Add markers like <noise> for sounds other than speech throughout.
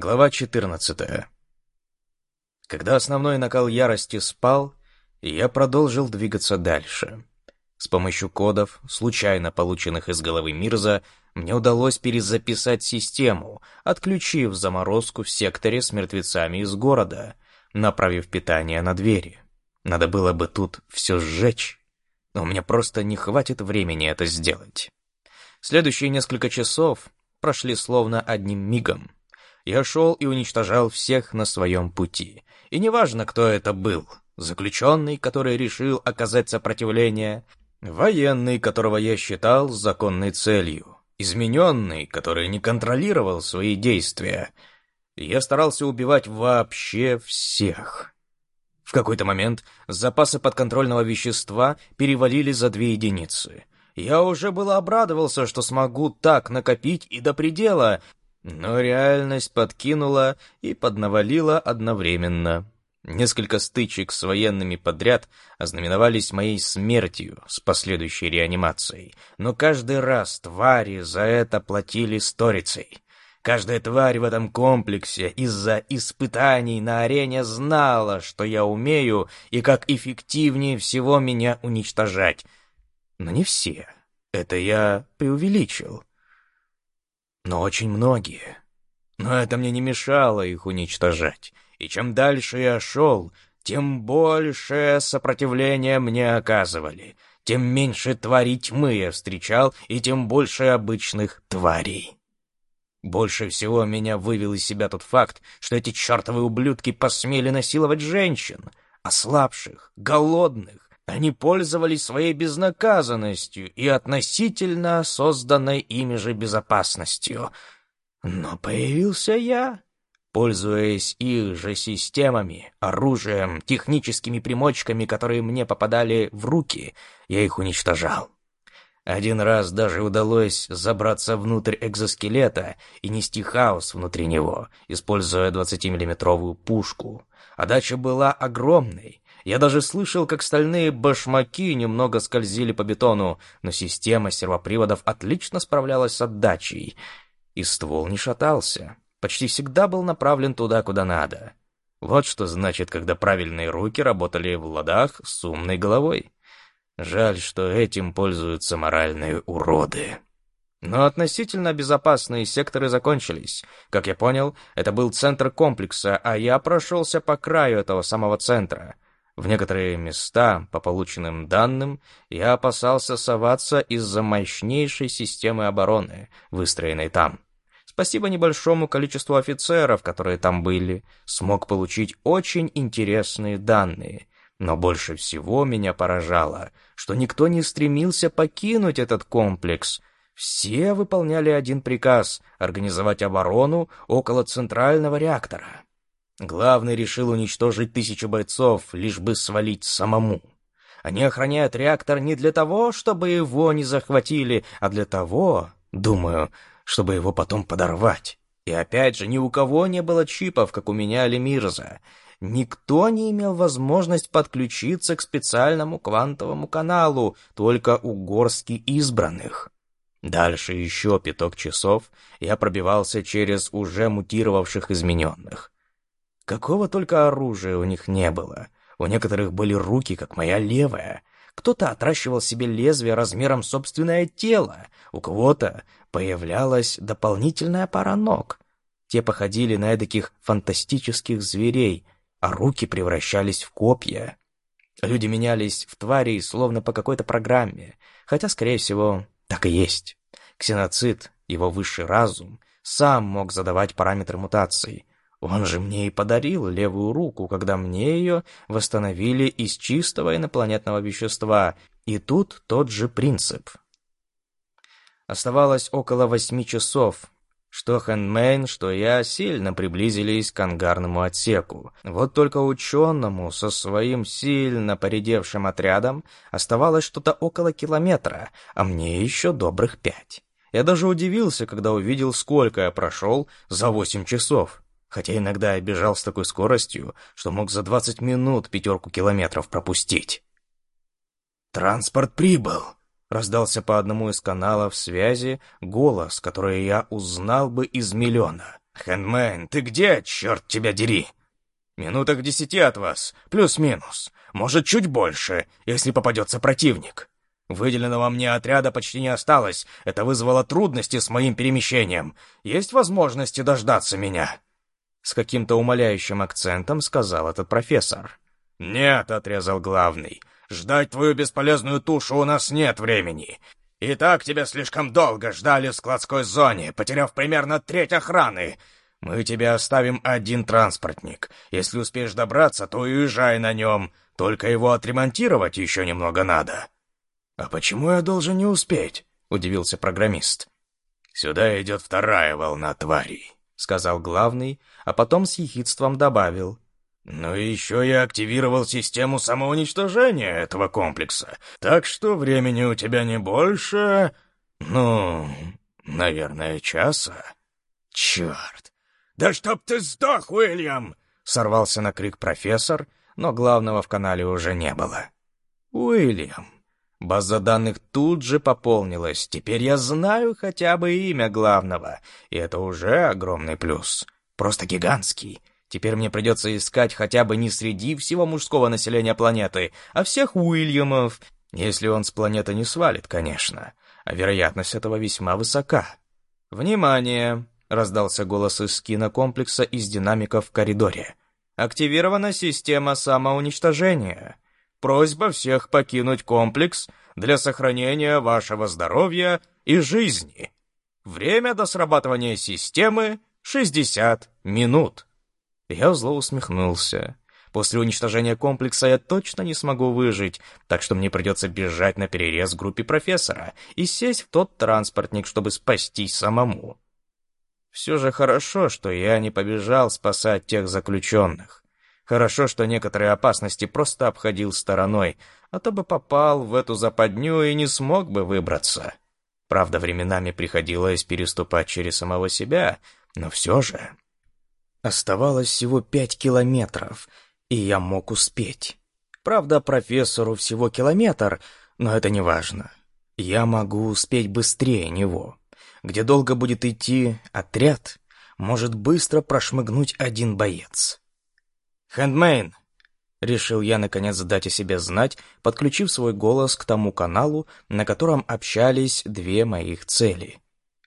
Глава 14. Когда основной накал ярости спал, я продолжил двигаться дальше. С помощью кодов, случайно полученных из головы Мирза, мне удалось перезаписать систему, отключив заморозку в секторе с мертвецами из города, направив питание на двери. Надо было бы тут все сжечь, но у меня просто не хватит времени это сделать. Следующие несколько часов прошли словно одним мигом. Я шел и уничтожал всех на своем пути. И неважно, кто это был. Заключенный, который решил оказать сопротивление, военный, которого я считал законной целью, измененный, который не контролировал свои действия. Я старался убивать вообще всех. В какой-то момент запасы подконтрольного вещества перевалили за две единицы. Я уже было обрадовался, что смогу так накопить и до предела, но реальность подкинула и поднавалила одновременно. Несколько стычек с военными подряд ознаменовались моей смертью с последующей реанимацией, но каждый раз твари за это платили сторицей. Каждая тварь в этом комплексе из-за испытаний на арене знала, что я умею и как эффективнее всего меня уничтожать. Но не все. Это я преувеличил но очень многие. Но это мне не мешало их уничтожать. И чем дальше я шел, тем большее сопротивление мне оказывали, тем меньше тварей тьмы я встречал, и тем больше обычных тварей. Больше всего меня вывел из себя тот факт, что эти чертовы ублюдки посмели насиловать женщин, ослабших, голодных, они пользовались своей безнаказанностью и относительно созданной ими же безопасностью. Но появился я, пользуясь их же системами, оружием, техническими примочками, которые мне попадали в руки, я их уничтожал. Один раз даже удалось забраться внутрь экзоскелета и нести хаос внутри него, используя 20-миллиметровую пушку. А была огромной, я даже слышал, как стальные башмаки немного скользили по бетону, но система сервоприводов отлично справлялась с отдачей. И ствол не шатался. Почти всегда был направлен туда, куда надо. Вот что значит, когда правильные руки работали в ладах с умной головой. Жаль, что этим пользуются моральные уроды. Но относительно безопасные секторы закончились. Как я понял, это был центр комплекса, а я прошелся по краю этого самого центра — в некоторые места, по полученным данным, я опасался соваться из-за мощнейшей системы обороны, выстроенной там. Спасибо небольшому количеству офицеров, которые там были, смог получить очень интересные данные. Но больше всего меня поражало, что никто не стремился покинуть этот комплекс. Все выполняли один приказ — организовать оборону около центрального реактора. Главный решил уничтожить тысячу бойцов, лишь бы свалить самому. Они охраняют реактор не для того, чтобы его не захватили, а для того, думаю, чтобы его потом подорвать. И опять же, ни у кого не было чипов, как у меня или Мирза. Никто не имел возможность подключиться к специальному квантовому каналу, только у горстки избранных. Дальше еще пяток часов я пробивался через уже мутировавших измененных. Какого только оружия у них не было. У некоторых были руки, как моя левая. Кто-то отращивал себе лезвие размером собственное тело. У кого-то появлялась дополнительная пара ног. Те походили на эдаких фантастических зверей, а руки превращались в копья. Люди менялись в твари словно по какой-то программе, хотя, скорее всего, так и есть. Ксеноцид, его высший разум, сам мог задавать параметры мутаций, он же мне и подарил левую руку, когда мне ее восстановили из чистого инопланетного вещества, и тут тот же принцип. Оставалось около восьми часов. Что Хэндмейн, что я сильно приблизились к ангарному отсеку. Вот только ученому со своим сильно поредевшим отрядом оставалось что-то около километра, а мне еще добрых пять. Я даже удивился, когда увидел, сколько я прошел за восемь часов хотя иногда я бежал с такой скоростью, что мог за двадцать минут пятерку километров пропустить. «Транспорт прибыл!» — раздался по одному из каналов связи голос, который я узнал бы из миллиона. «Хэндмэн, ты где, черт тебя дери?» «Минуток десяти от вас, плюс-минус. Может, чуть больше, если попадется противник. Выделенного мне отряда почти не осталось. Это вызвало трудности с моим перемещением. Есть возможности дождаться меня?» С каким-то умоляющим акцентом сказал этот профессор. «Нет», — отрезал главный. «Ждать твою бесполезную тушу у нас нет времени. И так тебя слишком долго ждали в складской зоне, потеряв примерно треть охраны. Мы тебе оставим один транспортник. Если успеешь добраться, то уезжай на нем. Только его отремонтировать еще немного надо». «А почему я должен не успеть?» — удивился программист. «Сюда идет вторая волна тварей», — сказал главный, а потом с ехидством добавил. «Ну и еще я активировал систему самоуничтожения этого комплекса, так что времени у тебя не больше... ну, наверное, часа». «Черт! Да чтоб ты сдох, Уильям!» — сорвался на крик профессор, но главного в канале уже не было. «Уильям!» База данных тут же пополнилась. Теперь я знаю хотя бы имя главного, и это уже огромный плюс. Просто гигантский. Теперь мне придется искать хотя бы не среди всего мужского населения планеты, а всех Уильямов, если он с планеты не свалит, конечно. А вероятность этого весьма высока. «Внимание!» — раздался голос из кинокомплекса из динамиков в коридоре. «Активирована система самоуничтожения». Просьба всех покинуть комплекс для сохранения вашего здоровья и жизни. Время до срабатывания системы — 60 минут. Я зло усмехнулся. После уничтожения комплекса я точно не смогу выжить, так что мне придется бежать на перерез группе профессора и сесть в тот транспортник, чтобы спастись самому. Все же хорошо, что я не побежал спасать тех заключенных. Хорошо, что некоторые опасности просто обходил стороной, а то бы попал в эту западню и не смог бы выбраться. Правда, временами приходилось переступать через самого себя, но все же... Оставалось всего пять километров, и я мог успеть. Правда, профессору всего километр, но это не важно. Я могу успеть быстрее него. Где долго будет идти отряд, может быстро прошмыгнуть один боец. «Хэндмейн!» — решил я наконец дать о себе знать, подключив свой голос к тому каналу, на котором общались две моих цели.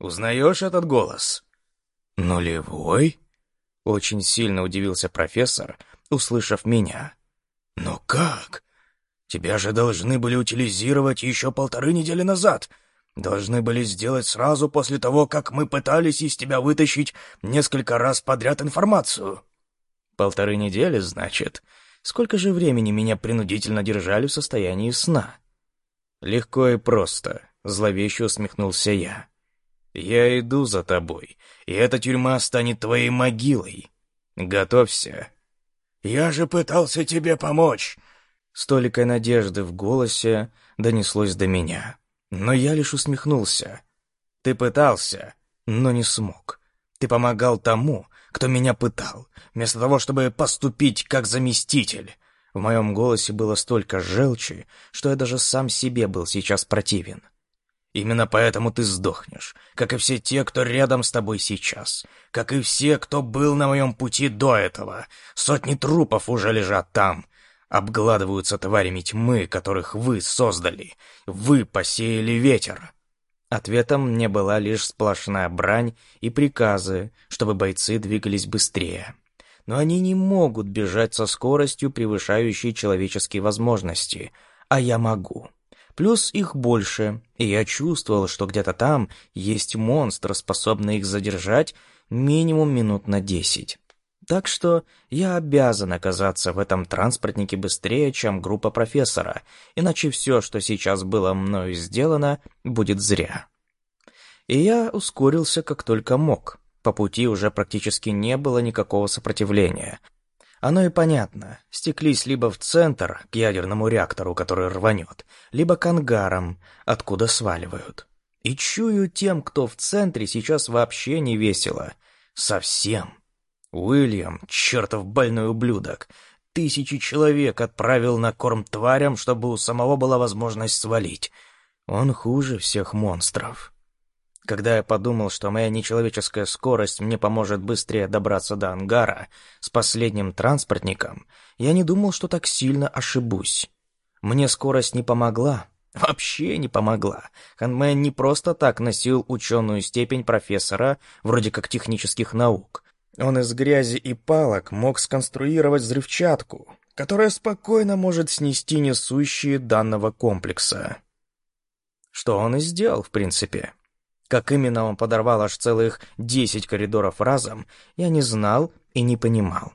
«Узнаешь этот голос?» «Нулевой?» — очень сильно удивился профессор, услышав меня. «Но как? Тебя же должны были утилизировать еще полторы недели назад!» Должны были сделать сразу после того, как мы пытались из тебя вытащить несколько раз подряд информацию. Полторы недели, значит. Сколько же времени меня принудительно держали в состоянии сна? Легко и просто, зловеще усмехнулся я. Я иду за тобой, и эта тюрьма станет твоей могилой. Готовься. Я же пытался тебе помочь. Столикой надежды в голосе донеслось до меня. Но я лишь усмехнулся. Ты пытался, но не смог. Ты помогал тому, кто меня пытал, вместо того, чтобы поступить как заместитель. В моем голосе было столько желчи, что я даже сам себе был сейчас противен. Именно поэтому ты сдохнешь, как и все те, кто рядом с тобой сейчас, как и все, кто был на моем пути до этого. Сотни трупов уже лежат там, обгладываются тварями тьмы, которых вы создали. Вы посеяли ветер. Ответом мне была лишь сплошная брань и приказы, чтобы бойцы двигались быстрее. Но они не могут бежать со скоростью, превышающей человеческие возможности, а я могу. Плюс их больше, и я чувствовал, что где-то там есть монстр, способный их задержать минимум минут на десять. Так что я обязан оказаться в этом транспортнике быстрее, чем группа профессора, иначе все, что сейчас было мною сделано, будет зря. И я ускорился как только мог. По пути уже практически не было никакого сопротивления. Оно и понятно. Стеклись либо в центр, к ядерному реактору, который рванет, либо к ангарам, откуда сваливают. И чую тем, кто в центре, сейчас вообще не весело. Совсем. Уильям, чертов больной ублюдок, тысячи человек отправил на корм тварям, чтобы у самого была возможность свалить. Он хуже всех монстров. Когда я подумал, что моя нечеловеческая скорость мне поможет быстрее добраться до ангара с последним транспортником, я не думал, что так сильно ошибусь. Мне скорость не помогла, <laughs> вообще не помогла. Ханмен не просто так носил ученую степень профессора, вроде как технических наук. Он из грязи и палок мог сконструировать взрывчатку, которая спокойно может снести несущие данного комплекса. Что он и сделал, в принципе. Как именно он подорвал аж целых десять коридоров разом, я не знал и не понимал.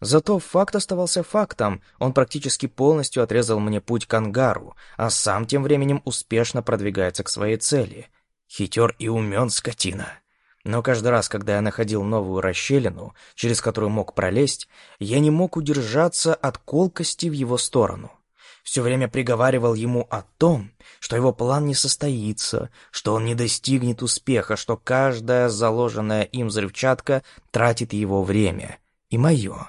Зато факт оставался фактом, он практически полностью отрезал мне путь к ангару, а сам тем временем успешно продвигается к своей цели. Хитер и умен скотина. Но каждый раз, когда я находил новую расщелину, через которую мог пролезть, я не мог удержаться от колкости в его сторону все время приговаривал ему о том, что его план не состоится, что он не достигнет успеха, что каждая заложенная им взрывчатка тратит его время. И мое.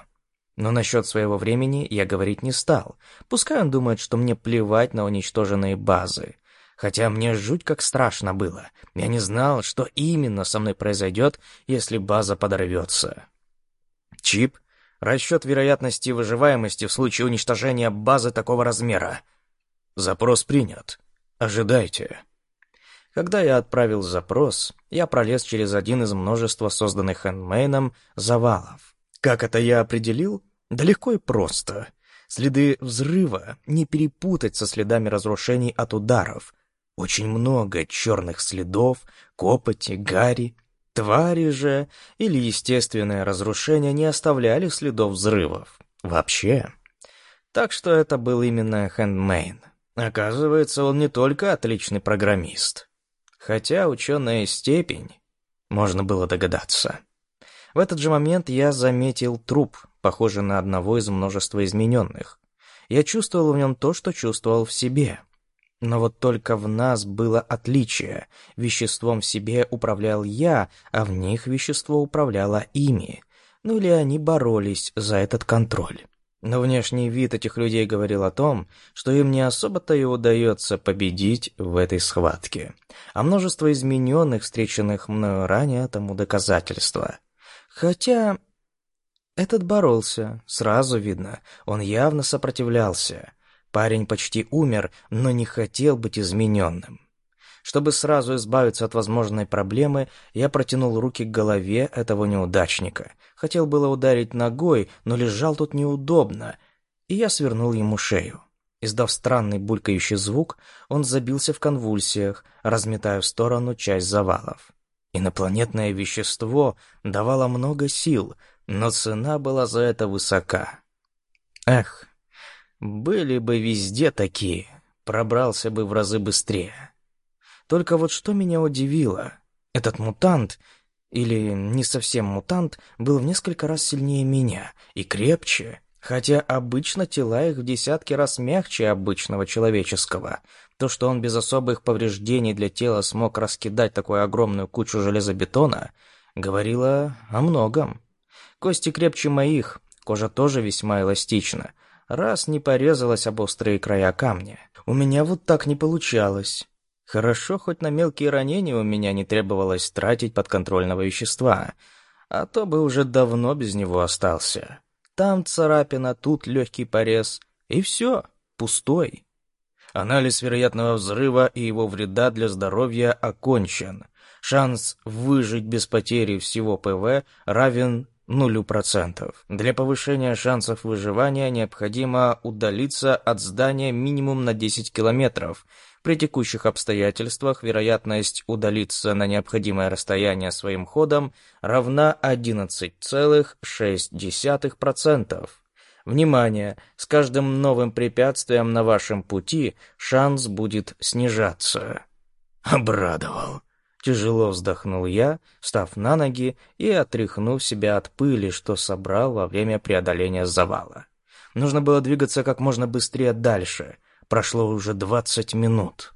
Но насчет своего времени я говорить не стал. Пускай он думает, что мне плевать на уничтоженные базы. Хотя мне жуть как страшно было. Я не знал, что именно со мной произойдет, если база подорвется. Чип Расчет вероятности выживаемости в случае уничтожения базы такого размера. Запрос принят. Ожидайте. Когда я отправил запрос, я пролез через один из множества созданных Хэндмейном завалов. Как это я определил? Да легко и просто. Следы взрыва не перепутать со следами разрушений от ударов. Очень много черных следов, копоти, гари, Твари же или естественное разрушение не оставляли следов взрывов. Вообще. Так что это был именно Хэндмейн. Оказывается, он не только отличный программист. Хотя ученая степень, можно было догадаться. В этот же момент я заметил труп, похожий на одного из множества измененных. Я чувствовал в нем то, что чувствовал в себе. Но вот только в нас было отличие. Веществом в себе управлял я, а в них вещество управляло ими. Ну или они боролись за этот контроль. Но внешний вид этих людей говорил о том, что им не особо-то и удается победить в этой схватке. А множество измененных, встреченных мною ранее, тому доказательство. Хотя этот боролся, сразу видно, он явно сопротивлялся. Парень почти умер, но не хотел быть измененным. Чтобы сразу избавиться от возможной проблемы, я протянул руки к голове этого неудачника. Хотел было ударить ногой, но лежал тут неудобно, и я свернул ему шею. Издав странный булькающий звук, он забился в конвульсиях, разметая в сторону часть завалов. Инопланетное вещество давало много сил, но цена была за это высока. Эх, были бы везде такие, пробрался бы в разы быстрее. Только вот что меня удивило, этот мутант, или не совсем мутант, был в несколько раз сильнее меня и крепче, хотя обычно тела их в десятки раз мягче обычного человеческого. То, что он без особых повреждений для тела смог раскидать такую огромную кучу железобетона, говорило о многом. Кости крепче моих, кожа тоже весьма эластична, раз не порезалась об острые края камня. У меня вот так не получалось. Хорошо, хоть на мелкие ранения у меня не требовалось тратить подконтрольного вещества, а то бы уже давно без него остался. Там царапина, тут легкий порез, и все, пустой. Анализ вероятного взрыва и его вреда для здоровья окончен. Шанс выжить без потери всего ПВ равен нулю процентов. Для повышения шансов выживания необходимо удалиться от здания минимум на 10 километров. При текущих обстоятельствах вероятность удалиться на необходимое расстояние своим ходом равна 11,6%. Внимание! С каждым новым препятствием на вашем пути шанс будет снижаться. Обрадовал. Тяжело вздохнул я, встав на ноги и отряхнув себя от пыли, что собрал во время преодоления завала. Нужно было двигаться как можно быстрее дальше. Прошло уже двадцать минут.